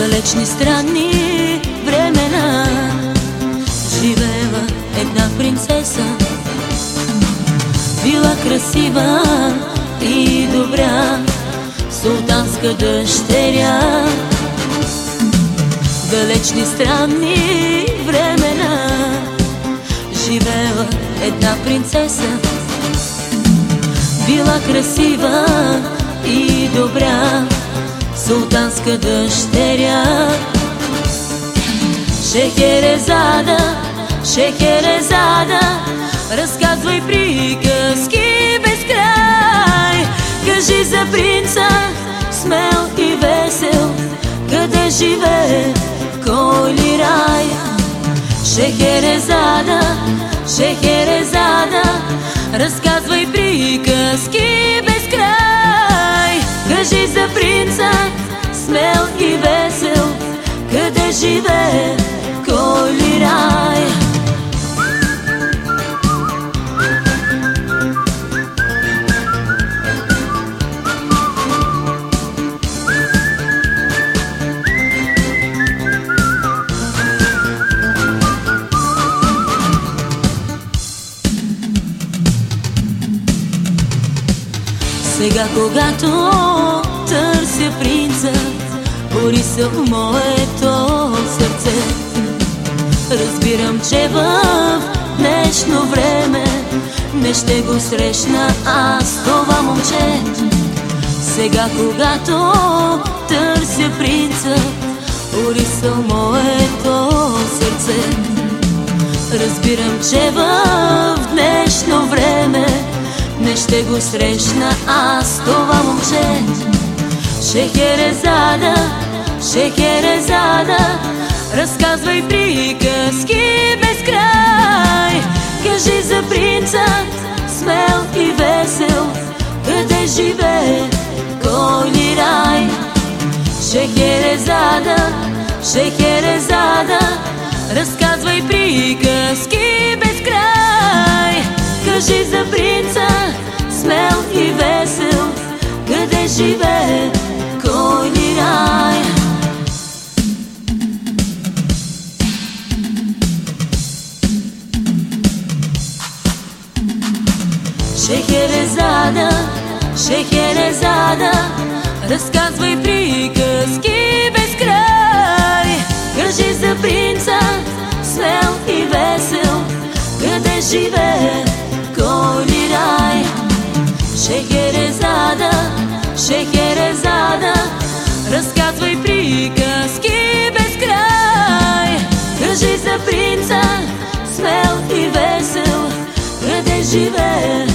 далечни странни времена живеела една принцеса. Била красива и добра, султанска дъщеря. Далечни странни времена живеела една принцеса. Била красива и добра, султанска дъщеря. Шехерезада, Шехерезада Разказвай приказки без край. Кажи за принца, смел и весел. Къде живее, кой ли рай Шехерезада, Шехерезада Разказвай смел и весел, къде живее, кой ли рай? Сега когато търся принца Бориса моето сърце. Разбирам, че в днешно време Не ще го срещна аз това момче. Сега когато търся принца Бориса моето сърце. Разбирам, че в днешно време не ще го срещна аз това момче. Шехерезада, Шехерезада Разказвай приказки без край. Кажи за принца, смел и весел. Къде живее, кой ли рай? Шехерезада, Шехерезада Разказвай приказки без край. Кажи за принца, смел и весел. Къде живее, Шехерезада, Шехерезада Разказвай приказки без край Кажи за принца, смел и весел. Къде живее, кой рай? Шехерезада, Шехерезада Разказвай приказки без край. Кажи за принца, смел и весел. Къде живее,